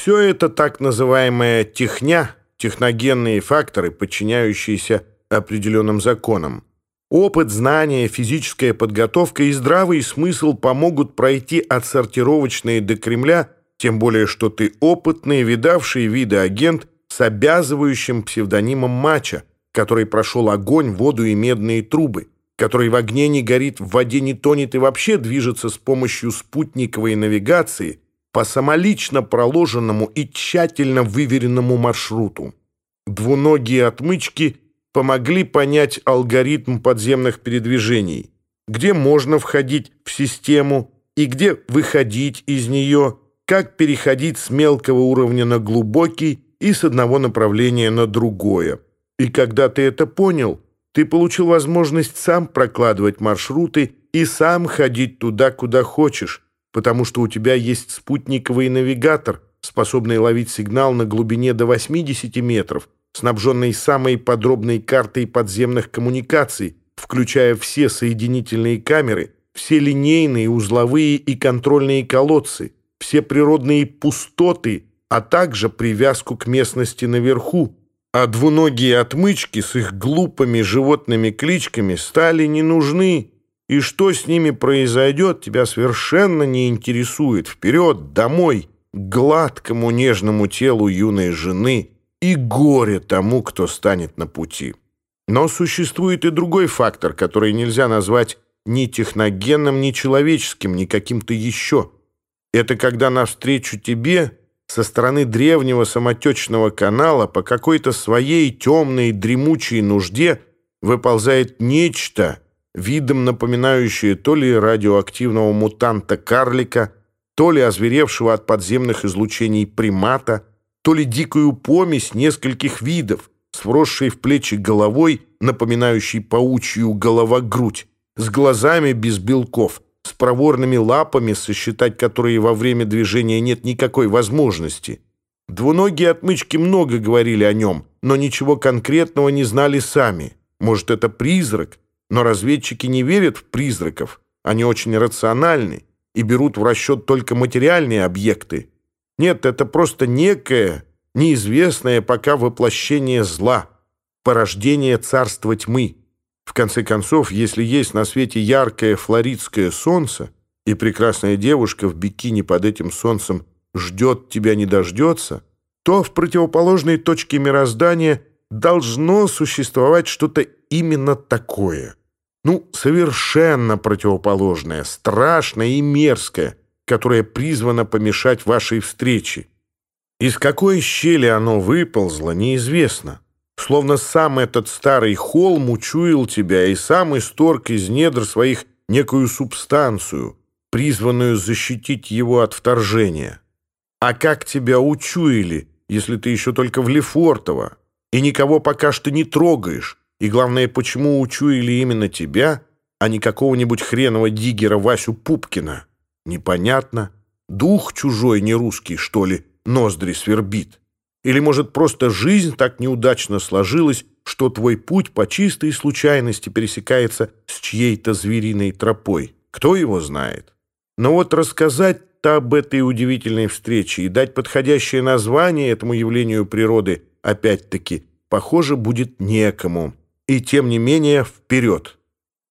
все это так называемая техня, техногенные факторы, подчиняющиеся определенным законам. Опыт, знания, физическая подготовка и здравый смысл помогут пройти отсортировочные сортировочной до Кремля, тем более что ты опытный, видавший виды агент с обязывающим псевдонимом Мача, который прошел огонь, воду и медные трубы, который в огне не горит, в воде не тонет и вообще движется с помощью спутниковой навигации – по самолично проложенному и тщательно выверенному маршруту. Двуногие отмычки помогли понять алгоритм подземных передвижений, где можно входить в систему и где выходить из нее, как переходить с мелкого уровня на глубокий и с одного направления на другое. И когда ты это понял, ты получил возможность сам прокладывать маршруты и сам ходить туда, куда хочешь, потому что у тебя есть спутниковый навигатор, способный ловить сигнал на глубине до 80 метров, снабженный самой подробной картой подземных коммуникаций, включая все соединительные камеры, все линейные, узловые и контрольные колодцы, все природные пустоты, а также привязку к местности наверху. А двуногие отмычки с их глупыми животными кличками стали не нужны, и что с ними произойдет, тебя совершенно не интересует. Вперед, домой, к гладкому нежному телу юной жены и горе тому, кто станет на пути. Но существует и другой фактор, который нельзя назвать ни техногенным, ни человеческим, ни каким-то еще. Это когда навстречу тебе со стороны древнего самотечного канала по какой-то своей темной дремучей нужде выползает нечто, видом напоминающее то ли радиоактивного мутанта карлика, то ли озверевшего от подземных излучений примата, то ли дикую помесь нескольких видов, с в плечи головой, напоминающей паучью голова-грудь, с глазами без белков, с проворными лапами, сосчитать которые во время движения нет никакой возможности. Двуногие отмычки много говорили о нем, но ничего конкретного не знали сами. Может, это призрак, но разведчики не верят в призраков. Они очень рациональны и берут в расчет только материальные объекты. Нет, это просто некое, неизвестное пока воплощение зла, порождение царства тьмы. В конце концов, если есть на свете яркое флоридское солнце, и прекрасная девушка в бикини под этим солнцем ждет тебя не дождется, то в противоположной точке мироздания должно существовать что-то именно такое. Ну, совершенно противоположное, страшное и мерзкое, которое призвано помешать вашей встрече. Из какой щели оно выползло, неизвестно. Словно сам этот старый холм учуял тебя и сам исторг из недр своих некую субстанцию, призванную защитить его от вторжения. А как тебя учуяли, если ты еще только в Лефортово, и никого пока что не трогаешь, и, главное, почему учуяли именно тебя, а не какого-нибудь хренового диггера Васю Пупкина? Непонятно. Дух чужой не русский, что ли, ноздри свербит? Или, может, просто жизнь так неудачно сложилась, что твой путь по чистой случайности пересекается с чьей-то звериной тропой? Кто его знает? Но вот рассказать-то об этой удивительной встрече и дать подходящее название этому явлению природы опять-таки, похоже, будет некому. И тем не менее, вперед.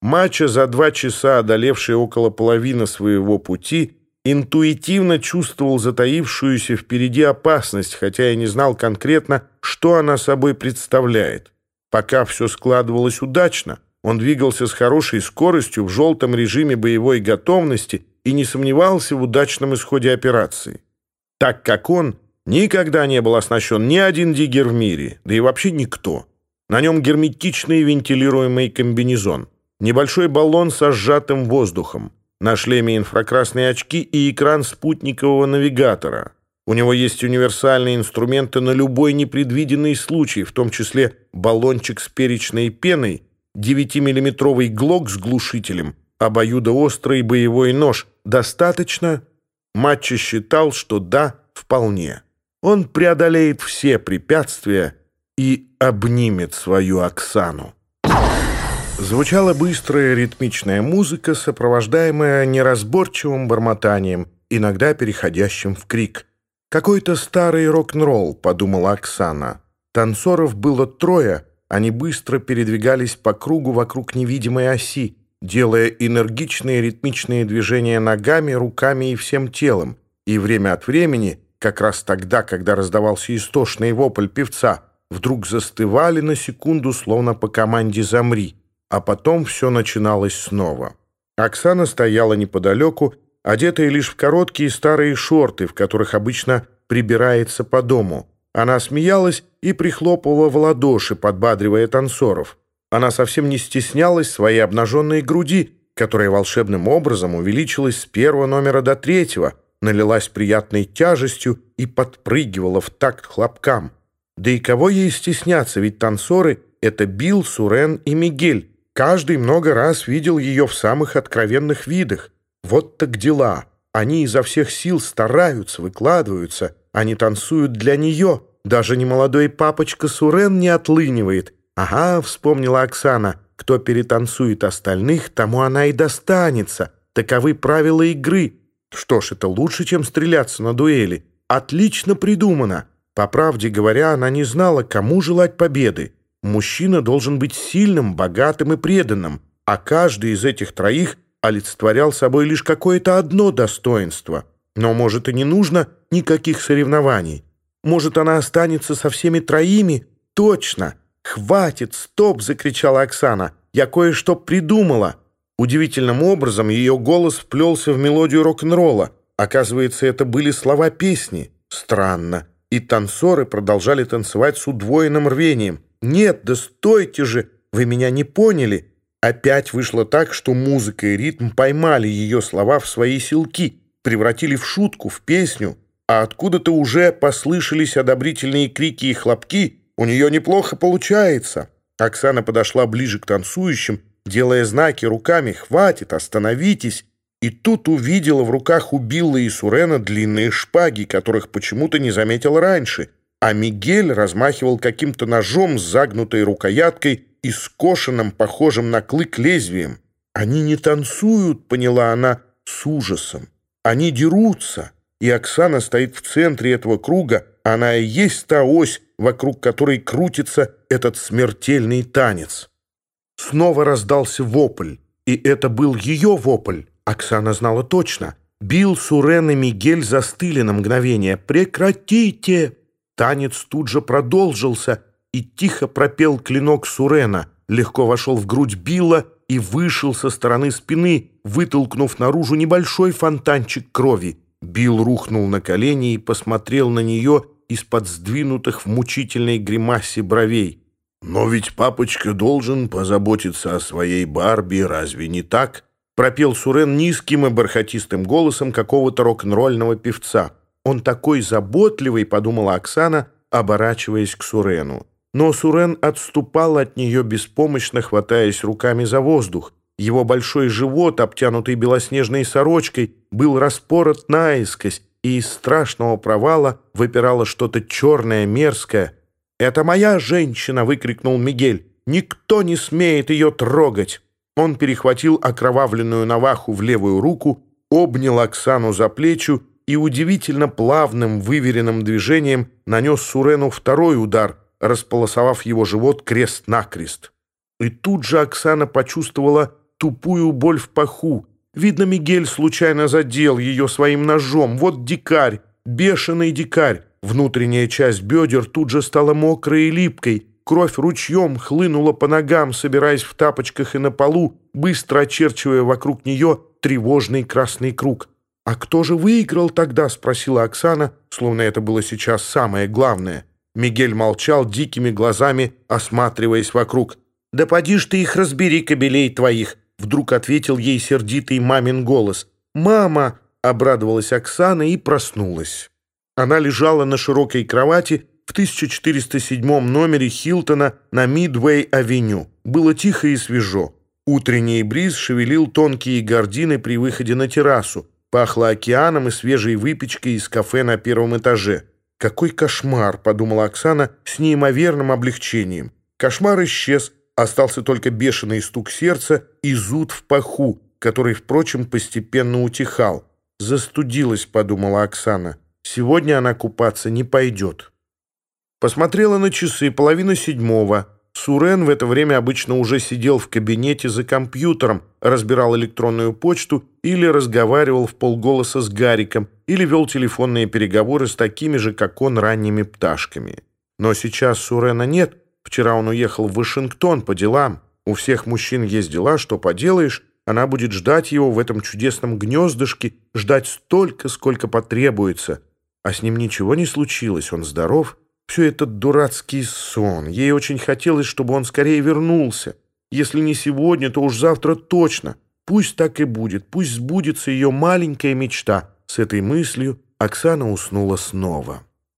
Мача, за два часа одолевший около половины своего пути, интуитивно чувствовал затаившуюся впереди опасность, хотя и не знал конкретно, что она собой представляет. Пока все складывалось удачно, он двигался с хорошей скоростью в желтом режиме боевой готовности и не сомневался в удачном исходе операции. Так как он никогда не был оснащен ни один диггер в мире, да и вообще никто. На нем герметичный вентилируемый комбинезон, небольшой баллон со сжатым воздухом, на шлеме инфракрасные очки и экран спутникового навигатора. У него есть универсальные инструменты на любой непредвиденный случай, в том числе баллончик с перечной пеной, 9-миллиметровый глок с глушителем, обоюдоострый боевой нож. Достаточно? Матча считал, что да, вполне. Он преодолеет все препятствия и обнимет свою Оксану. Звучала быстрая ритмичная музыка, сопровождаемая неразборчивым бормотанием, иногда переходящим в крик. «Какой-то старый рок-н-ролл», — подумала Оксана. Танцоров было трое, они быстро передвигались по кругу вокруг невидимой оси, делая энергичные ритмичные движения ногами, руками и всем телом. И время от времени, как раз тогда, когда раздавался истошный вопль певца — вдруг застывали на секунду, словно по команде «Замри», а потом все начиналось снова. Оксана стояла неподалеку, одетая лишь в короткие старые шорты, в которых обычно прибирается по дому. Она смеялась и прихлопывала в ладоши, подбадривая танцоров. Она совсем не стеснялась своей обнаженной груди, которая волшебным образом увеличилась с первого номера до третьего, налилась приятной тяжестью и подпрыгивала в такт хлопкам. Да и кого ей стесняться, ведь танцоры — это Билл, Сурен и Мигель. Каждый много раз видел ее в самых откровенных видах. Вот так дела. Они изо всех сил стараются, выкладываются. Они танцуют для нее. Даже немолодой папочка Сурен не отлынивает. «Ага», — вспомнила Оксана, — «кто перетанцует остальных, тому она и достанется. Таковы правила игры. Что ж, это лучше, чем стреляться на дуэли. Отлично придумано». По правде говоря, она не знала, кому желать победы. Мужчина должен быть сильным, богатым и преданным, а каждый из этих троих олицетворял собой лишь какое-то одно достоинство. Но, может, и не нужно никаких соревнований. Может, она останется со всеми троими? Точно! «Хватит! Стоп!» — закричала Оксана. «Я кое-что придумала!» Удивительным образом ее голос вплелся в мелодию рок-н-ролла. Оказывается, это были слова песни. Странно. и танцоры продолжали танцевать с удвоенным рвением. «Нет, да стойте же! Вы меня не поняли!» Опять вышло так, что музыка и ритм поймали ее слова в свои силки, превратили в шутку, в песню, а откуда-то уже послышались одобрительные крики и хлопки «У нее неплохо получается!» Оксана подошла ближе к танцующим, делая знаки руками «Хватит, остановитесь!» И тут увидела в руках у Билла и Сурена длинные шпаги, которых почему-то не заметила раньше, а Мигель размахивал каким-то ножом с загнутой рукояткой и скошенным, похожим на клык, лезвием. «Они не танцуют», — поняла она с ужасом. «Они дерутся». И Оксана стоит в центре этого круга, она и есть та ось, вокруг которой крутится этот смертельный танец. Снова раздался вопль, и это был ее вопль. Оксана знала точно. Билл, Сурен и Мигель застыли на мгновение. «Прекратите!» Танец тут же продолжился, и тихо пропел клинок Сурена, легко вошел в грудь Билла и вышел со стороны спины, вытолкнув наружу небольшой фонтанчик крови. Билл рухнул на колени и посмотрел на нее из-под сдвинутых в мучительной гримасе бровей. «Но ведь папочка должен позаботиться о своей Барби, разве не так?» Пропел Сурен низким и бархатистым голосом какого-то рок-н-ролльного певца. Он такой заботливый, подумала Оксана, оборачиваясь к Сурену. Но Сурен отступал от нее беспомощно, хватаясь руками за воздух. Его большой живот, обтянутый белоснежной сорочкой, был распорот наискось, и из страшного провала выпирало что-то черное, мерзкое. «Это моя женщина!» — выкрикнул Мигель. «Никто не смеет ее трогать!» Он перехватил окровавленную наваху в левую руку, обнял Оксану за плечи и удивительно плавным, выверенным движением нанес Сурену второй удар, располосовав его живот крест-накрест. И тут же Оксана почувствовала тупую боль в паху, Видно, Мигель случайно задел ее своим ножом. Вот дикарь, бешеный дикарь. Внутренняя часть бедер тут же стала мокрой и липкой. Кровь ручьем хлынула по ногам, собираясь в тапочках и на полу, быстро очерчивая вокруг нее тревожный красный круг. «А кто же выиграл тогда?» — спросила Оксана, словно это было сейчас самое главное. Мигель молчал дикими глазами, осматриваясь вокруг. «Да поди ж ты их разбери, кобелей твоих!» Вдруг ответил ей сердитый мамин голос. «Мама!» — обрадовалась Оксана и проснулась. Она лежала на широкой кровати в 1407 номере Хилтона на Мидвей-авеню. Было тихо и свежо. Утренний бриз шевелил тонкие гардины при выходе на террасу. Пахло океаном и свежей выпечкой из кафе на первом этаже. «Какой кошмар!» — подумала Оксана с неимоверным облегчением. Кошмар исчез, Остался только бешеный стук сердца и зуд в паху, который, впрочем, постепенно утихал. «Застудилась», — подумала Оксана. Сегодня она купаться не пойдет. Посмотрела на часы, половина седьмого. Сурен в это время обычно уже сидел в кабинете за компьютером, разбирал электронную почту или разговаривал в полголоса с Гариком, или вел телефонные переговоры с такими же, как он, ранними пташками. Но сейчас Сурена нет. Вчера он уехал в Вашингтон по делам. У всех мужчин есть дела, что поделаешь. Она будет ждать его в этом чудесном гнездышке, ждать столько, сколько потребуется. А с ним ничего не случилось, он здоров. Все это дурацкий сон. Ей очень хотелось, чтобы он скорее вернулся. Если не сегодня, то уж завтра точно. Пусть так и будет, пусть сбудется ее маленькая мечта. С этой мыслью Оксана уснула снова.